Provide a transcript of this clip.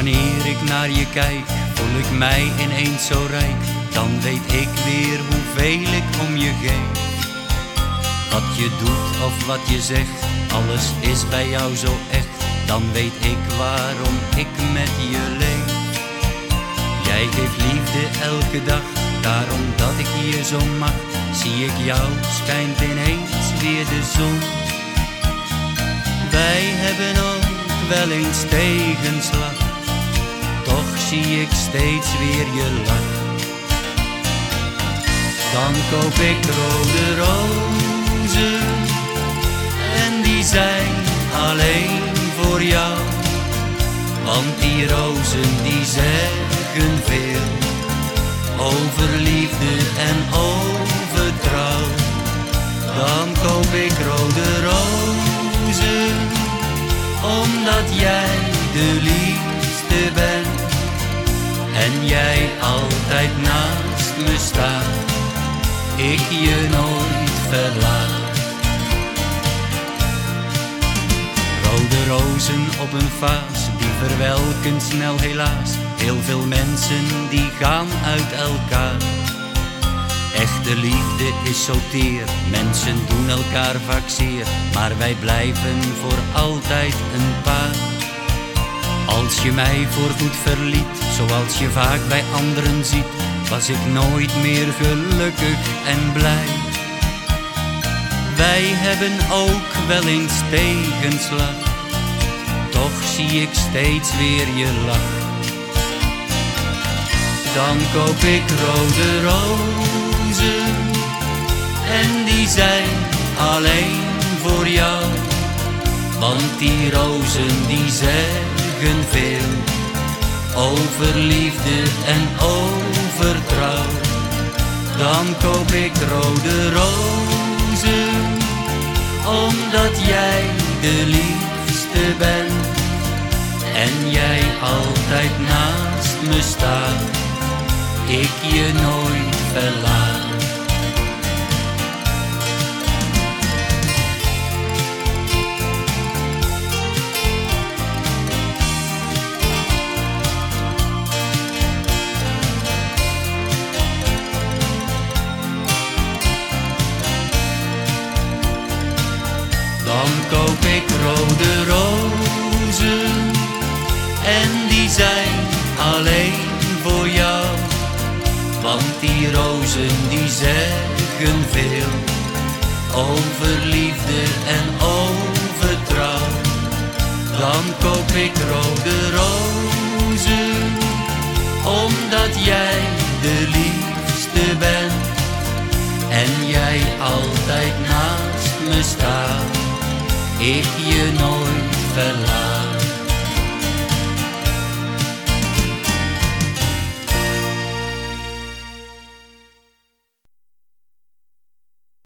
Wanneer ik naar je kijk, voel ik mij ineens zo rijk. Dan weet ik weer hoeveel ik om je geef. Wat je doet of wat je zegt, alles is bij jou zo echt. Dan weet ik waarom ik met je leef. Jij geeft liefde elke dag, daarom dat ik hier zo mag. Zie ik jou, schijnt ineens weer de zon. Wij hebben ook wel eens tegenslag, zie ik steeds weer je lach. Dan koop ik rode rozen en die zijn alleen voor jou. Want die rozen die zeggen veel over liefde en over trouw. Dan koop ik rode rozen, omdat jij de liefste bent. En jij altijd naast me staat, ik je nooit verlaat. Rode rozen op een vaas, die verwelken snel helaas. Heel veel mensen die gaan uit elkaar. Echte liefde is zo teer, mensen doen elkaar vaak zeer, maar wij blijven voor altijd een paar. Als je mij voorgoed verliet, zoals je vaak bij anderen ziet, was ik nooit meer gelukkig en blij. Wij hebben ook wel eens tegenslag, toch zie ik steeds weer je lach. Dan koop ik rode rozen en die zijn alleen voor jou. Want die rozen die over liefde en over trouw. Dan koop ik rode rozen, omdat jij de liefste bent. En jij altijd naast me staat, ik je nooit verlaat. Rode rozen en die zijn alleen voor jou. Want die rozen die zeggen veel over liefde en over trouw. Dan koop ik rode rozen, omdat jij de liefste bent. En jij altijd ik je nooit verlaat.